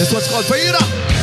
This one's called Faira.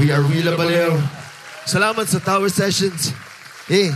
We are real up on. Salamat sa Tower Sessions. Eh,